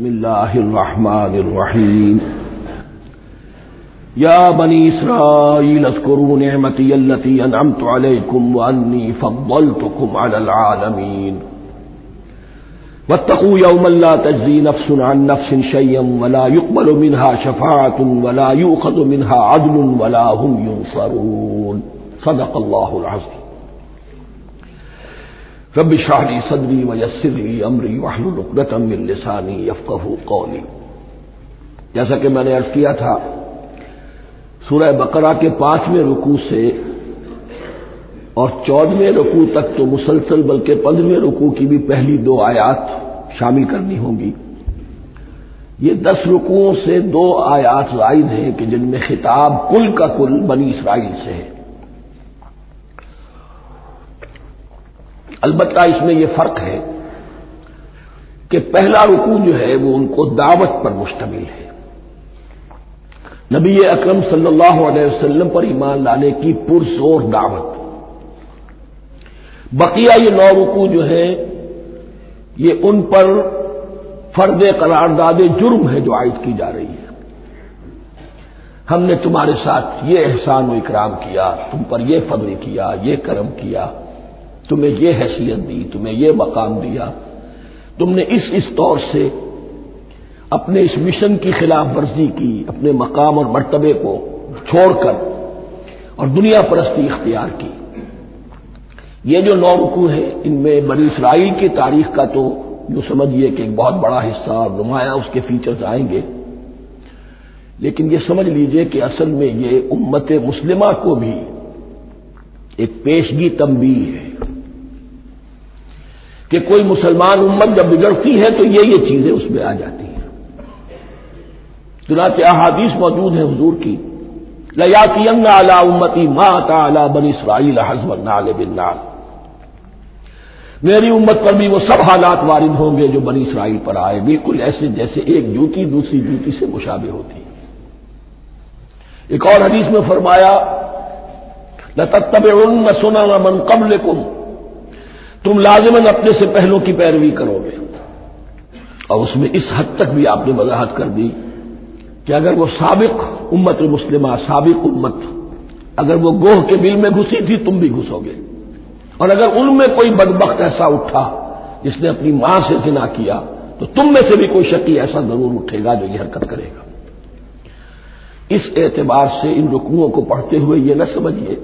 بسم الله الرحمن الرحيم يا بني إسرائيل اذكروا نعمتي التي أنعمت عليكم وأني فضلتكم على العالمين واتقوا يوما لا تجزي نفس عن نفس شيئا ولا يقبل منها شفاعة ولا يؤخذ منها عدل ولا هم ينصرون صدق الله العظيم رب اشرح لي صدري ويسر لي امري واحلل عقدة من لساني يفقهوا جیسا کہ میں نے عرض کیا تھا، سورہ بقرہ کے پانچویں رکوع سے اور چودہویں رکوع تک تو مسلسل، بلکہ پندرہویں رکوع کی بھی پہلی دو آیات شامل کرنی ہوں گی۔ یہ دس رکوعوں سے دو آیات زائد ہیں کہ جن میں خطاب کل کا کل بنی اسرائیل سے ہے۔ البتہ اس میں یہ فرق ہے کہ پہلا رکوع جو ہے وہ ان کو دعوت پر مشتمل ہے۔ نبی اکرم صلی اللہ علیہ وسلم پر ایمان لانے کی پرزور دعوت۔ بقیہ یہ نو رکوع جو ہے یہ ان پر فرد قرارداد جرم ہے جو عائد کی جا رہی ہے۔ ہم نے تمہارے ساتھ یہ احسان و اکرام کیا، تم پر یہ فضل کیا، یہ کرم کیا۔ تمہیں یہ حیثیت دی، تمہیں یہ مقام دیا۔ تم نے اس اس طور سے اپنے اس مشن کی خلاف ورزی کی، اپنے مقام اور مرتبے کو چھوڑ کر اور دنیا پرستی اختیار کی۔ یہ جو نو رکو ہے ان میں بنی اسرائیل کی تاریخ کا تو جو سمجھیے کہ ایک بہت بڑا حصہ اور نمایاں اس کے فیچرز آئیں گے۔ لیکن یہ سمجھ لیجیے کہ اصل میں یہ امت مسلمہ کو بھی ایک پیشگی تمبی ہے۔ کہ کوئی مسلمان امت جب بگڑتی ہے تو یہ یہ چیزیں اس میں آ جاتی ہیں۔ چنانچہ احادیث موجود ہے حضور کی۔ لیاتی اعلی امتی ماں اعلی بن اسرائیل حزب نال بن میری امت پر بھی وہ سب حالات وارد ہوں گے جو بنی اسرائیل پر آئے۔ بالکل ایسے جیسے ایک جوتی دوسری جوتی سے مشابہ ہوتی۔ ایک اور حدیث میں فرمایا لتب سنا من قبل کم تم لازمن اپنے سے پہلوں کی پیروی کرو گے۔ اور اس میں اس حد تک بھی آپ نے وضاحت کر دی کہ اگر وہ سابق امت مسلمہ سابق امت، اگر وہ گوہ کے بل میں گھسی تھی، تم بھی گھسو گے۔ اور اگر ان میں کوئی بدبخت ایسا اٹھا جس نے اپنی ماں سے زنا کیا، تو تم میں سے بھی کوئی شکی ایسا ضرور اٹھے گا جو یہ حرکت کرے گا۔ اس اعتبار سے ان رکوعوں کو پڑھتے ہوئے یہ نہ سمجھیے،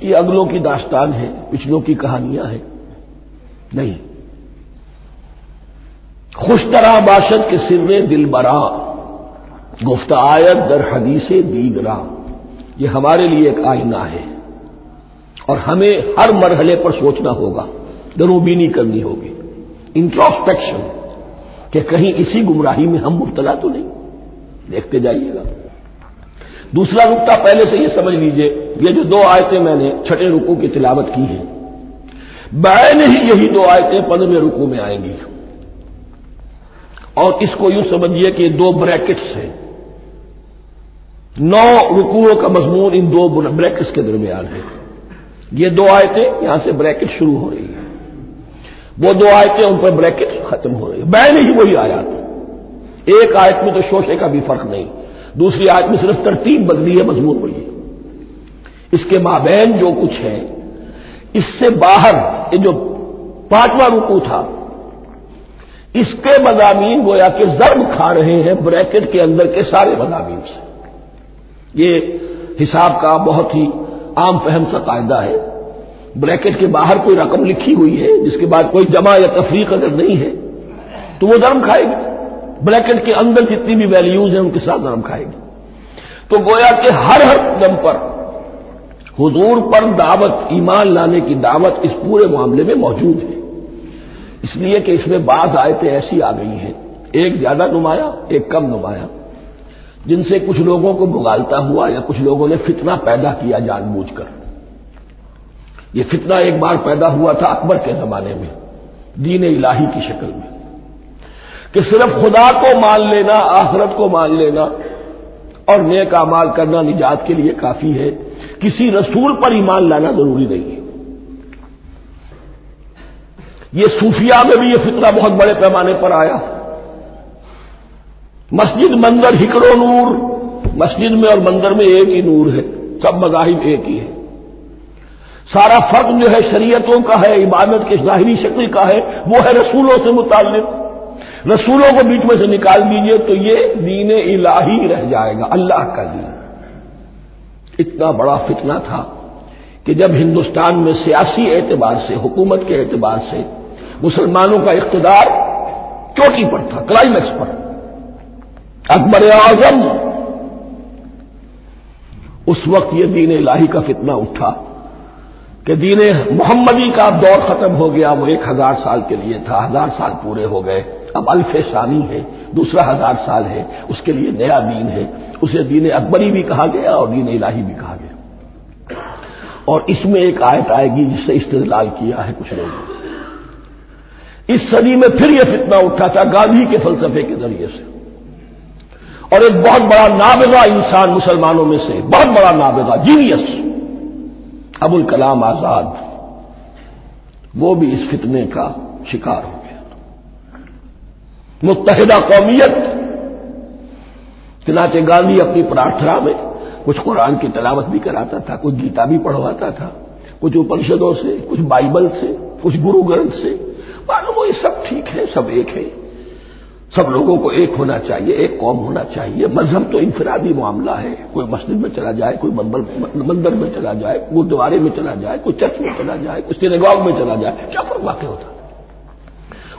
یہ اگلوں کی داستان ہے، پچھلوں کی کہانیاں ہیں۔ نہیں۔ خوش طرح باشد کے سر دل برا۔ گفت آیت در حدیث دیگرا یہ ہمارے لیے ایک آئینہ ہے۔ اور ہمیں ہر مرحلے پر سوچنا ہوگا۔ دروبینی کرنی ہوگی۔ انٹروسپیکشن۔ کہ کہیں اسی گمراہی میں ہم مبتلا تو نہیں۔ دیکھتے جائیے گا۔ دوسرا نقطہ پہلے سے یہ سمجھ لیجیے۔ یہ جو دو آیتیں میں نے چھٹے رکو کی تلاوت کی ہیں۔ بین ہی یہی دو آیتیں پندرہ رکو میں آئیں گی۔ اور اس کو یوں سمجھیے کہ دو بریکٹس ہیں۔ نو رکوعوں کا مضمون ان دو بریکٹس کے درمیان ہے۔ یہ دو آیتیں یہاں سے بریکٹ شروع ہو رہی ہیں۔ وہ دو آیتیں ان پر بریکٹ ختم ہو رہی ہے بین ہی وہی آیات۔ ایک آیت میں تو شوشے کا بھی فرق نہیں۔ دوسری آیت میں صرف ترتیب بدلی ہے، مضمون وہی ہے۔ اس کے مابین جو کچھ ہے اس سے باہر یہ جو پانچواں رکو تھا، اس کے مضامین گویا کہ ضرب کھا رہے ہیں، بریکٹ کے اندر کے سارے مضامین سے۔ یہ حساب کا بہت ہی عام فہم سا قاعدہ ہے۔ بریکٹ کے باہر کوئی رقم لکھی ہوئی ہے، جس کے بعد کوئی جمع یا تفریق اگر نہیں ہے، تو وہ ضرب کھائے گی۔ بریکٹ کے اندر جتنی بھی ویلیوز ہیں، ان کے ساتھ ضرب کھائے گی۔ تو گویا کہ ہر ہر قدم پر حضور پر دعوت، ایمان لانے کی دعوت اس پورے معاملے میں موجود ہے۔ اس لیے کہ اس میں بعض آیتیں ایسی آ گئی ہیں۔ ایک زیادہ نمایاں، ایک کم نمایاں۔ جن سے کچھ لوگوں کو بگالتا ہوا یا کچھ لوگوں نے فتنہ پیدا کیا جان بوجھ کر۔ یہ فتنہ ایک بار پیدا ہوا تھا اکبر کے زمانے میں، دین الہی کی شکل میں۔ کہ صرف خدا کو مان لینا، آخرت کو مان لینا اور نیک امال کرنا نجات کے لیے کافی ہے۔ کسی رسول پر ایمان لانا ضروری نہیں ہے۔ یہ صوفیہ میں بھی یہ فتنہ بہت بڑے پیمانے پر آیا۔ مسجد مندر ہکڑو نور۔ مسجد میں اور مندر میں ایک ہی نور ہے۔ سب مذاہب ایک ہی ہے۔ سارا فرق جو ہے شریعتوں کا ہے، عبادت کے ظاہری شکل کا ہے، وہ ہے رسولوں سے متعلق۔ رسولوں کو بیچ میں سے نکال دیجیے تو یہ دین الہی رہ جائے گا، اللہ کا دین۔ اتنا بڑا فتنہ تھا کہ جب ہندوستان میں سیاسی اعتبار سے، حکومت کے اعتبار سے مسلمانوں کا اقتدار چوٹی پر تھا، کلائمیکس پر۔ اکبر اعظم، اس وقت یہ دین الہی کا فتنہ اٹھا کہ دین محمدی کا دور ختم ہو گیا، وہ ایک ہزار سال کے لیے تھا، ہزار سال پورے ہو گئے۔ اب الف ثانی ہے، دوسرا ہزار سال ہے، اس کے لیے نیا دین ہے۔ اسے دین اکبری بھی کہا گیا اور دین الہی بھی کہا گیا۔ اور اس میں ایک آیت آئے گی جس سے استدلال کیا ہے کچھ لوگوں نے۔ اس صدی میں پھر یہ فتنہ اٹھا تھا گاندھی کے فلسفے کے ذریعے سے۔ اور ایک بہت بڑا نابغہ انسان مسلمانوں میں سے، بہت بڑا نابغہ جینیس ابو الکلام آزاد، وہ بھی اس فتنے کا شکار ہو۔ متحدہ قومیت، چنانچہ گاندھی اپنی پرارتھنا میں کچھ قرآن کی تلاوت بھی کراتا تھا، کچھ گیتا بھی پڑھواتا تھا، کچھ اپنشدوں سے، کچھ بائبل سے، کچھ گرو گرنتھ سے۔ معلوم وہ یہ سب ٹھیک ہے، سب ایک ہے۔ سب لوگوں کو ایک ہونا چاہیے، ایک قوم ہونا چاہیے۔ مذہب تو انفرادی معاملہ ہے۔ کوئی مسجد میں چلا جائے، کوئی مندر میں چلا جائے گردوارے میں چلا جائے، کوئی چرچ میں چلا جائے، کوئی سینگاگ میں چلا جائے، کیا فرق واقع ہوتا؟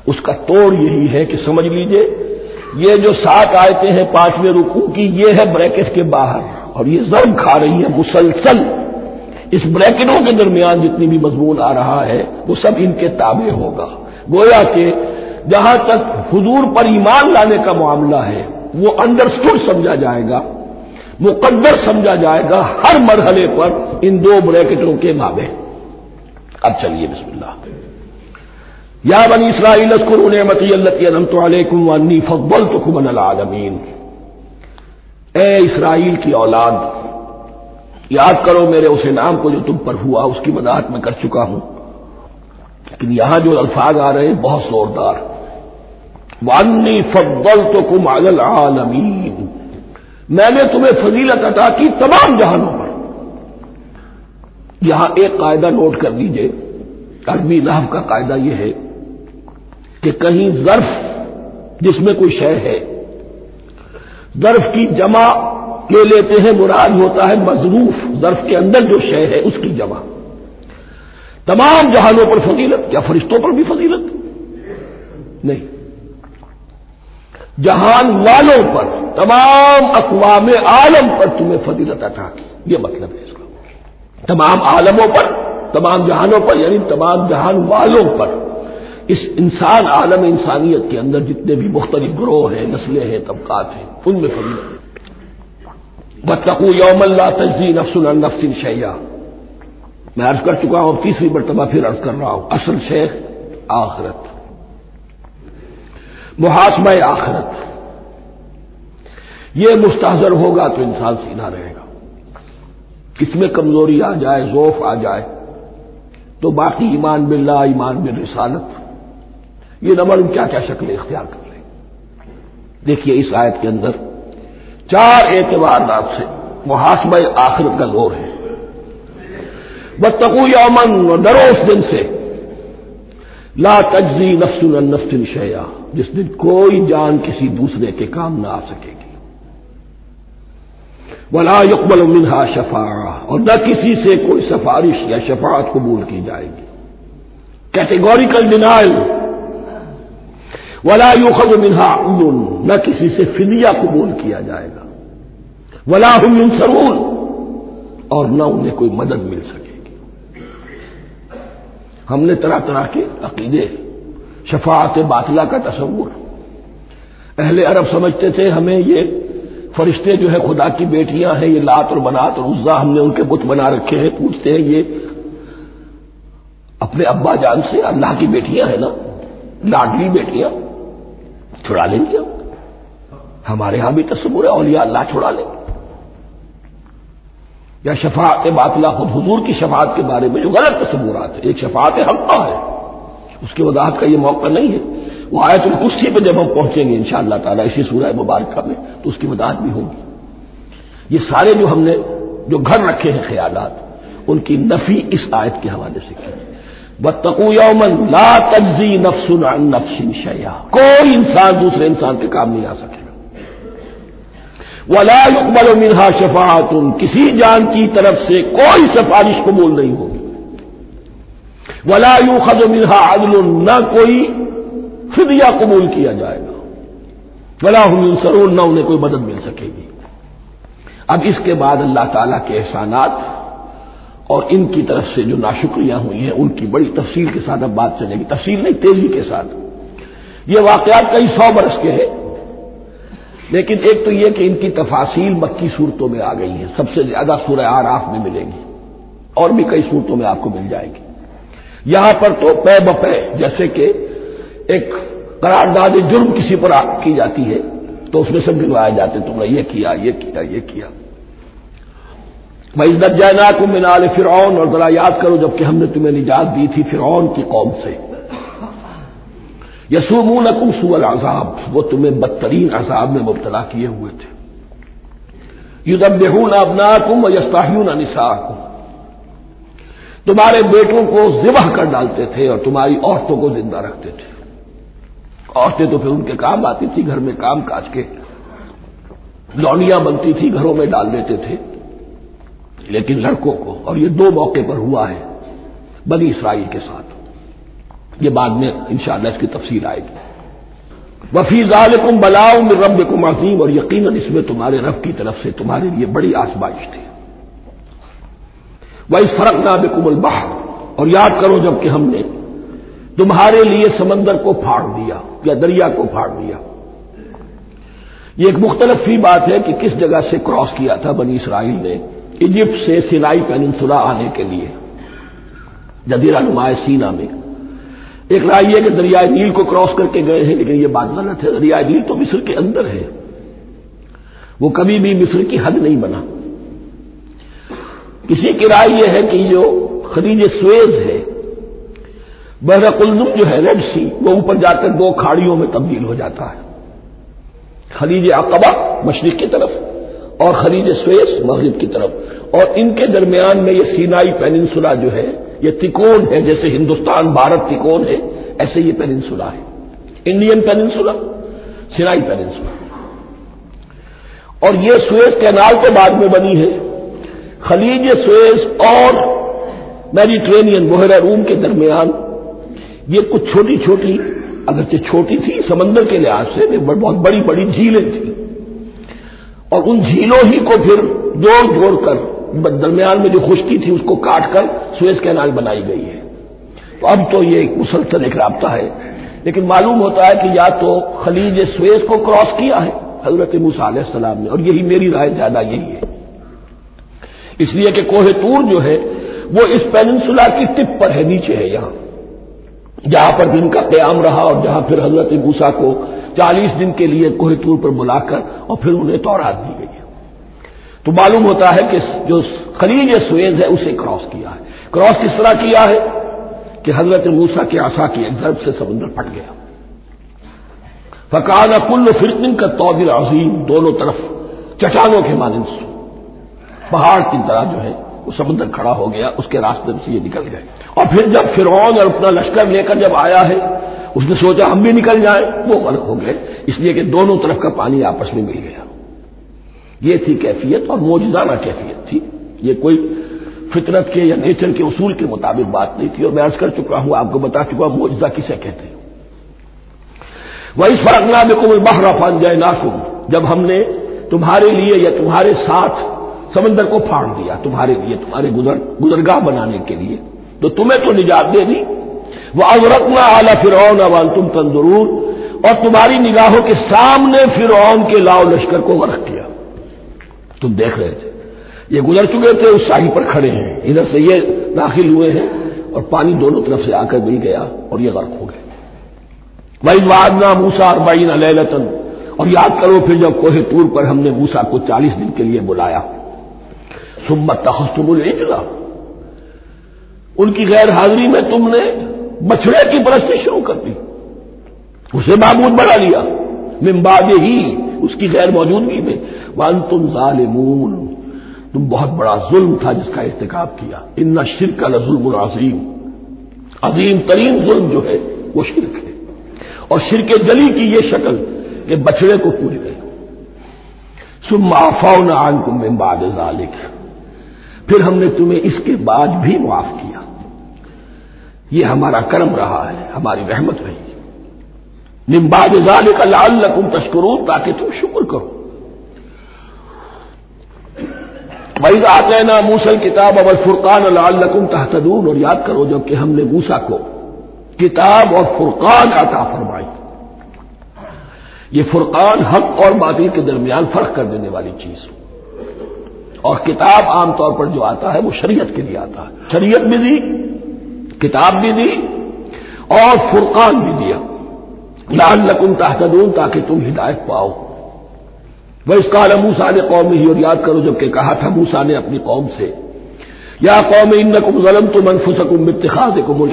اس کا توڑ یہی ہے کہ سمجھ لیجیے، یہ جو سات آیتیں ہیں پانچویں رکو کی، یہ ہے بریکٹ کے باہر۔ اور یہ ضرب کھا رہی ہے مسلسل۔ اس بریکٹوں کے درمیان جتنی بھی مضمون آ رہا ہے، وہ سب ان کے تابع ہوگا۔ گویا کہ جہاں تک حضور پر ایمان لانے کا معاملہ ہے، وہ انڈرسٹوڈ سمجھا جائے گا۔ مقدر سمجھا جائے گا ہر مرحلے پر ان دو بریکٹوں کے مابے اب چلیے، بسم اللہ۔ یا بنی اسرائیل نعمتی اللہ علیکم انی فضل تو کمن العالمین۔ اے اسرائیل کی اولاد، یاد کرو میرے اس انعام کو جو تم پر ہوا، اس کی وضاحت میں کر چکا ہوں۔ لیکن یہاں جو الفاظ آ رہے ہیں، بہت زوردار۔ وانی فضل تو کم العالمین۔ میں نے تمہیں فضیلت عطا کی تمام جہانوں پر۔ یہاں ایک قاعدہ نوٹ کر لیجیے۔ عربی نحو کا قاعدہ یہ ہے کہ کہیں ظرف جس میں کوئی شے ہے۔ ظرف کی جمع لے لیتے ہیں، مراد ہوتا ہے مضروف ظرف کے اندر جو شے ہے اس کی جمع۔ تمام جہانوں پر فضیلت کیا فرشتوں پر بھی فضیلت؟ نہیں۔ جہان والوں پر، تمام اقوام عالم پر تمہیں فضیلت عطا کی۔ یہ مطلب ہے اس کا۔ تمام عالموں پر، تمام جہانوں پر یعنی تمام جہان والوں پر۔ اس انسان عالم انسانیت کے اندر جتنے بھی مختلف گروہ ہیں، نسلیں ہیں، طبقات ہیں، ان میں فضیلت بتقو یوم اللہ تجزی نفس النفس شیا میں عرض کر چکا ہوں، تیسری مرتبہ پھر عرض کر رہا ہوں، اصل شیخ آخرت۔ محاسمہ آخرت۔ یہ مستحضر ہوگا تو انسان سیدھا رہے گا۔ کس میں کمزوری آ جائے ذوف آ جائے، تو باقی ایمان باللہ، ایمان بال یہ نمبر کیا کیا شکل اختیار کر لیں دیکھیے اس آیت کے اندر چار اعتبار سے محاسمہ آخرت کا زور ہے۔ بتقو یومن ڈرو اس دن سے۔ لا تجزی نفس النفس شیا جس دن کوئی جان کسی دوسرے کے کام نہ آ سکے گی۔ ولا یقبل منہا شفا اور نہ کسی سے کوئی سفارش یا شفاعت قبول کی جائے گی۔ کیٹیگوریکل ڈینائل ولا یوخب منہا نہ کسی سے فدیہ قبول کیا جائے گا۔ ولا ہم سرون اور نہ انہیں کوئی مدد مل سکے گی۔ ہم نے طرح طرح کے عقیدے، شفاعت باطلہ کا تصور۔ اہل عرب سمجھتے تھے، ہمیں یہ فرشتے جو ہے خدا کی بیٹیاں ہیں، یہ لات اور بنات اور عزا ہم نے ان کے بت بنا رکھے ہیں، پوچھتے ہیں، یہ اپنے ابا جان سے اللہ کی بیٹیاں ہیں نا، لاڈلی بیٹیاں۔ چھڑا لیں گے؟ ہمارے ہاں بھی تصور ہے، اولیاء اللہ چھڑا لیں گے۔ یا شفاعت باطلا خود حضور کی شفاعت کے بارے میں جو غلط تصورات ہیں۔ ایک شفاعت حقہ ہے۔ اس کی وضاحت کا یہ موقع نہیں ہے۔ وہ آیت الکسی پہ جب ہم پہنچیں گے ان شاء اللہ تعالیٰ اسی سورہ مبارکہ میں، تو اس کی وضاحت بھی ہوگی۔ یہ سارے جو ہم نے، جو گھر رکھے ہیں خیالات، ان کی نفی اس آیت کے حوالے سے کی۔ بتقو یومن لا تجزی نفس عن نفس شیا کوئی انسان دوسرے انسان کے کام نہیں آ سکے گا۔ ولا يقبل منها شفاعت۔ کسی جان کی طرف سے کوئی سفارش قبول نہیں ہوگی۔ ولا يؤخذ منها عدل۔ نہ کوئی فدیہ قبول کیا جائے گا۔ ولا هم ينصرون، نہ انہیں کوئی مدد مل سکے گی۔ اب اس کے بعد اللہ تعالی کے احسانات اور ان کی طرف سے جو ناشکریاں ہوئی ہیں، ان کی بڑی تفصیل کے ساتھ اب بات چلے گی۔ تفصیل نہیں، تیزی کے ساتھ۔ یہ واقعات کئی سو برس کے ہیں، لیکن ایک تو یہ کہ ان کی تفاصیل مکی صورتوں میں آ گئی ہیں۔ سب سے زیادہ سورہ آراف میں ملے گی، اور بھی کئی صورتوں میں آپ کو مل جائے گی۔ یہاں پر تو پے بپے، جیسے کہ ایک قرارداد جرم کسی پر کی جاتی ہے، تو اس میں سب گنوائے جاتے تم نے یہ کیا یہ کیا یہ کیا۔ میں عزت جائنا کو منال فرعون اور ذرا یاد کرو جبکہ ہم نے تمہیں نجات دی تھی فرعون کی قوم سے۔ یسو کم سول عذاب وہ تمہیں بدترین عذاب میں مبتلا کیے ہوئے تھے۔ یو ابنا کم یستاحون نسا کم تمہارے بیٹوں کو ذبح کر ڈالتے تھے اور تمہاری عورتوں کو زندہ رکھتے تھے۔ عورتیں تو پھر ان کے کام آتی تھی، گھر میں کام کاج کے۔ لونیاں بنتی تھی گھروں میں ڈال دیتے تھے۔ لیکن لڑکوں کو، اور یہ دو موقع پر ہوا ہے بنی اسرائیل کے ساتھ۔ یہ بعد میں انشاءاللہ اس کی تفصیل آئے گی۔ وفی ظالکم بلاؤ رب کو عظیم، اور یقیناً اس میں تمہارے رب کی طرف سے تمہارے لیے بڑی آسمائش تھی۔ وہ اس فرق نہ بکم الباہ اور یاد کرو جبکہ ہم نے تمہارے لیے سمندر کو پھاڑ دیا، یا دریا کو پھاڑ دیا۔ یہ ایک مختلف ہی بات ہے کہ کس جگہ سے کراس کیا تھا بنی اسرائیل نے۔ ایجپٹ سے سینائی پیننسلا آنے کے لیے جدیرہ نمایاں سینا میں۔ ایک رائے یہ کہ دریائے نیل کو کراس کر کے گئے ہیں، لیکن یہ بات غلط ہے۔ دریائے نیل تو مصر کے اندر ہے۔ وہ کبھی بھی مصر کی حد نہیں بنا۔ کسی کی رائے یہ ہے کہ جو خلیج سویز ہے بحر قلزم جو ہے، ریڈ سی، وہ اوپر جا کر دو کھاڑیوں میں تبدیل ہو جاتا ہے۔ خلیج اقبا مشرق کی طرف۔ اور خلیج سویس مغرب کی طرف۔ اور ان کے درمیان میں یہ سینائی پیننسولا جو ہے، یہ تکون ہے، جیسے ہندوستان، بھارت تکون ہے، ایسے یہ پیننسولا ہے۔ Indian peninsula, Sinai peninsula. اور یہ سویس کینال کے بعد میں بنی ہے۔ خلیج سویس اور میڈیٹرینین، بحیرہ روم کے درمیان۔ یہ کچھ چھوٹی چھوٹی، اگرچہ چھوٹی تھی، سمندر کے لحاظ سے بہت بڑی بڑی جھیلیں تھیں۔ اور ان جھیلوں ہی کو پھر جوڑ جوڑ کر، درمیان میں جو خشکی تھی اس کو کاٹ کر سویز کینال بنائی گئی ہے۔ تو اب تو یہ ایک مسلسل ایک رابطہ ہے۔ لیکن معلوم ہوتا ہے کہ یا تو خلیج سویز کو کراس کیا ہے حضرت علیہ السلام نے، اور یہی میری رائے زیادہ یہی ہے۔ اس لیے کہ کوہ تور جو ہے، وہ اس پیننسولا کی ٹپ پر ہے، نیچے ہے یہاں۔ جہاں پر دن کا قیام رہا اور جہاں پھر حضرت موسا کو چالیس دن کے لیے کوہ طور پر بلا کر اور پھر انہیں تورات دی گئی تو معلوم ہوتا ہے کہ جو خلیج سویز ہے، اسے کراس کیا ہے۔ کراس کس طرح کیا ہے؟ کہ حضرت موسا کے آسا کی ایک ضرب سے سمندر پھٹ گیا۔ فکان کل فرقن کا توبر عظیم، دونوں طرف چٹانوں کے مانند پہاڑ کی طرح جو ہے، وہ سمندر کھڑا ہو گیا، اس کے راستے سے یہ نکل گئے۔ اور پھر جب فرعون اور اپنا لشکر لے کر جب آیا ہے اس نے سوچا ہم بھی نکل جائیں۔ وہ غلط ہو گئے۔ اس لیے کہ دونوں طرف کا پانی آپس میں مل گیا۔ یہ تھی کیفیت اور موجودانہ کیفیت تھی۔ یہ کوئی فطرت کے یا نیچر کے اصول کے مطابق بات نہیں تھی اور میں عرض کر چکا ہوں، آپ کو بتا چکا ہوں موجودہ کسے کہتے ہیں؟ وہ اس فرق نہ بالکل بہرا فان جائے ناخن جب ہم نے تمہارے لیے یا تمہارے ساتھ سمندر کو پھاڑ دیا، تمہارے لیے، تمہارے گزرگاہ بنانے کے لیے، تو تمہیں تو نجات دے دی۔ وہ اغرتنا اعلی فرعون اوان تم تندرور اور تمہاری نگاہوں کے سامنے فرعون کے لاؤ لشکر کو غرق کیا۔ تم دیکھ رہے تھے۔ یہ گزر چکے تھے، اس شاہی پر کھڑے ہیں۔ ادھر سے یہ داخل ہوئے ہیں اور پانی دونوں طرف سے آ کر مل گیا اور یہ غرق ہو گئے۔ بھائی وادنا موسا اور بائن علیہ اور یاد کرو پھر جب کوہ ٹور پر ہم نے موسا کو چالیس دن کے لیے بلایا۔ سمت تخصم الجلا ان کی غیر حاضری میں تم نے بچڑے کی برستی شروع کر دی۔ اسے معبود بنا لیا۔ ممباد ہی اس کی غیر موجودگی میں۔ ون تم ظالمون۔ تم بہت بڑا ظلم تھا جس کا ارتکاب کیا۔ ان شرک کا ظلم العظیم عظیم ترین ظلم جو ہے وہ شرک ہے۔ اور شرک جلی کی یہ شکل کہ بچڑے کو پوج گئے۔ سم آفاؤ نہ تم ممباد ذالک پھر ہم نے تمہیں اس کے بعد بھی معاف کیا۔ یہ ہمارا کرم رہا ہے، ہماری رحمت رہی نمباد ذالک لعلکم تشکرون، تاکہ تم شکر کرو۔ بھائی آتے نا موسل کتاب اب فرقان لعلکم تحتدون اور یاد کرو، جبکہ ہم نے موسا کو کتاب اور فرقان عطا فرمائی۔ یہ فرقان حق اور باطل کے درمیان فرق کر دینے والی چیز۔ اور کتاب عام طور پر جو آتا ہے، وہ شریعت کے لیے آتا ہے۔ شریعت بھی دی کتاب بھی دی اور فرقان بھی دیا۔ لال لکن تحتدون تاکہ تم ہدایت پاؤ۔ وہ اس کال موسا نے قوم ہی اور یاد کرو جبکہ کہا تھا موسا نے اپنی قوم سے، یا قوم ان کم ظلم تو منف سکم اتخاذ کو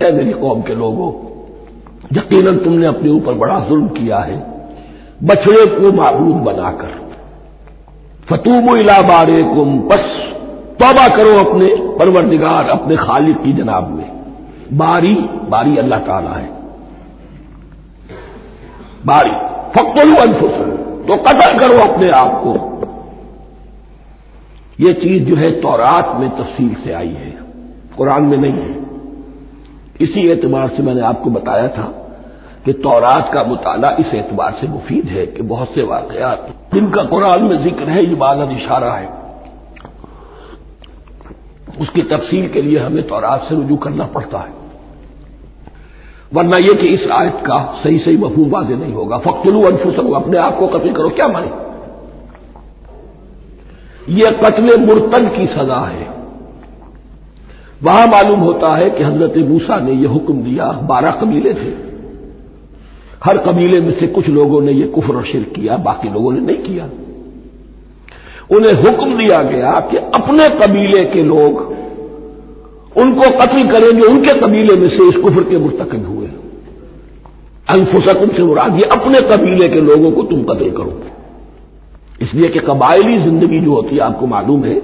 اے میری قوم کے لوگوں، یقیناً تم نے اپنے اوپر بڑا ظلم کیا ہے۔ بچڑے کو معبود بنا کر۔ فتوب الا بارے کم بس توبہ کرو اپنے پروردگار، اپنے خالق کی جناب میں۔ باری باری اللہ تعالی ہے۔ باری فکر انفس تو قتل کرو اپنے آپ کو۔ یہ چیز جو ہے تورات میں تفصیل سے آئی ہے۔ قرآن میں نہیں ہے۔ اسی اعتبار سے میں نے آپ کو بتایا تھا کہ تورات کا مطالعہ اس اعتبار سے مفید ہے کہ بہت سے واقعات جن کا قرآن میں ذکر ہے، یہ بالد اشارہ ہے۔ اس کی تفصیل کے لیے ہمیں تورات سے رجوع کرنا پڑتا ہے۔ ورنہ یہ کہ اس آیت کا صحیح صحیح مفہوم واضح نہیں ہوگا۔ فخلو انفسو اپنے آپ کو قتل کرو۔ کیا مانے یہ قتل مرتد کی سزا ہے۔ وہاں معلوم ہوتا ہے کہ حضرت موسا نے یہ حکم دیا، بارہ قبیلے تھے۔ ہر قبیلے میں سے کچھ لوگوں نے یہ کفر و شرک کیا، باقی لوگوں نے نہیں کیا۔ انہیں حکم دیا گیا کہ اپنے قبیلے کے لوگ ان کو قتل کریں جو ان کے قبیلے میں سے اس کفر کے مرتکب ہوئے۔ انفسکم سے مراد یہ اپنے قبیلے کے لوگوں کو تم قتل کرو۔ اس لیے کہ قبائلی زندگی جو ہوتی ہے، آپ کو معلوم ہے،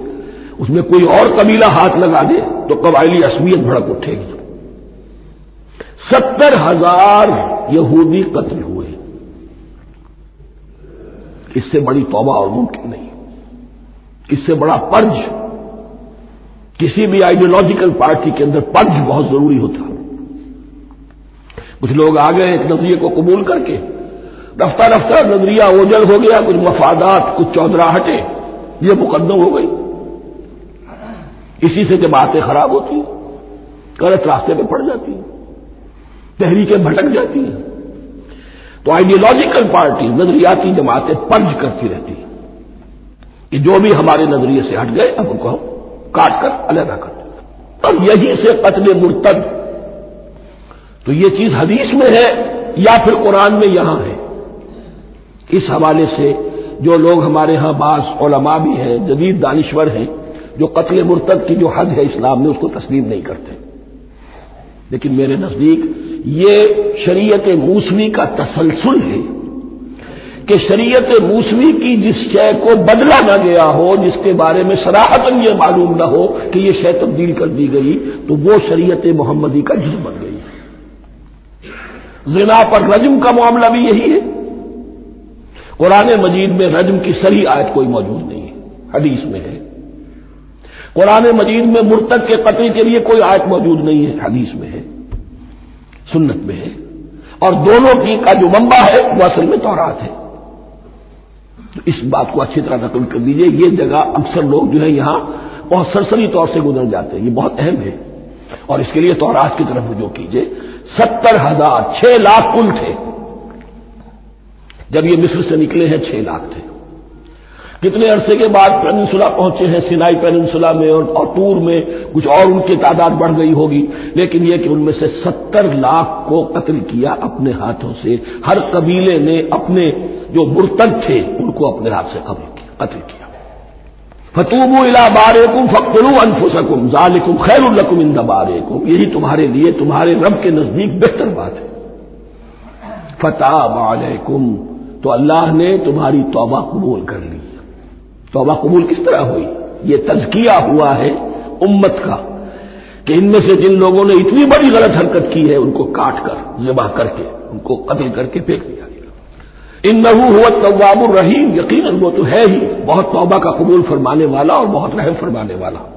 اس میں کوئی اور قبیلہ ہاتھ لگا دے تو قبائلی عصمیت بھڑک اٹھے گی۔ ستر ہزار یہودی قتل ہوئے۔ اس سے بڑی توبہ اور ممکن نہیں۔ اس سے بڑا پرج کسی بھی آئیڈیولوجیکل پارٹی کے اندر پرج بہت ضروری ہوتا کچھ لوگ آ گئے ایک نظریے کو قبول کر کے رفتہ رفتہ نظریہ اوجل ہو گیا، کچھ مفادات، کچھ چودراہٹیں، یہ مقدم ہو گئی۔ اسی سے جماعتیں خراب ہوتی ہیں، غلط راستے پہ پڑ جاتی ہیں، تحریکیں بھٹک جاتی ہیں۔ تو آئیڈیولوجیکل پارٹی نظریاتی جماعتیں پنج کرتی رہتی ہیں۔ کہ جو بھی ہمارے نظریے سے ہٹ گئے، اب ان کو ہم کاٹ کر، علیحدہ کر۔ دیں اور یہی سے قتل مرتد۔ تو یہ چیز حدیث میں ہے یا پھر قرآن میں یہاں ہے؟ اس حوالے سے جو لوگ ہمارے ہاں بعض علماء بھی ہیں، جدید دانشور ہیں، جو قتل مرتد کی جو حد ہے اسلام میں، اس کو تسلیم نہیں کرتے۔ لیکن میرے نزدیک یہ شریعت موسمی کا تسلسل ہے۔ کہ شریعت موسمی کی جس شے کو بدلا نہ گیا ہو، جس کے بارے میں سراہت یہ معلوم نہ ہو کہ یہ شے تبدیل کر دی گئی، تو وہ شریعت محمدی کا جسم بن گئی۔ زنا پر رجم کا معاملہ بھی یہی ہے۔ قرآن مجید میں رجم کی صحیح آیت کوئی موجود نہیں ہے، حدیث میں ہے۔ قرآن مجید میں مرتق کے قتل کے لیے کوئی آیت موجود نہیں ہے، حدیث میں ہے۔ سنت میں ہے۔ اور دونوں کی کا جو منبع ہے، وہ اصل میں تورات ہے۔ تو اس بات کو اچھی طرح نقل کر دیجیے۔ یہ جگہ اکثر لوگ جو ہے یہاں بہت سرسری طور سے گزر جاتے ہیں۔ یہ بہت اہم ہے۔ اور اس کے لیے تورات کی طرف رجوع کیجیے ستر ہزار، چھ لاکھ کل تھے۔ جب یہ مصر سے نکلے ہیں، چھ لاکھ تھے۔ کتنے عرصے کے بعد پیننسولا پہنچے ہیں سینائی پیننسولا میں اور تور میں کچھ اور ان کی تعداد بڑھ گئی ہوگی لیکن یہ کہ ان میں سے ستر لاکھ کو قتل کیا اپنے ہاتھوں سے ہر قبیلے نے اپنے جو برتن تھے ان کو اپنے ہاتھ سے قبل قتل کیا۔ فتوب الا بارے کم فکرو انفسکم ذالکم خیر الرقم ان بارے یہی تمہارے لیے، تمہارے رب کے نزدیک بہتر بات ہے۔ فتح علیکم تو اللہ نے تمہاری توبہ قبول کر لی۔ توبہ قبول کس طرح ہوئی؟ یہ تزکیہ ہوا ہے امت کا کہ ان میں سے جن لوگوں نے اتنی بڑی غلط حرکت کی ہے ان کو کاٹ کر، ذبح کر کے، ان کو قتل کر کے پھینک دیا گیا۔ ان نحو ہوا طواب الرحیم، یقیناً وہ تو ہے ہی، بہت توبہ کا قبول فرمانے والا اور بہت رحم فرمانے والا۔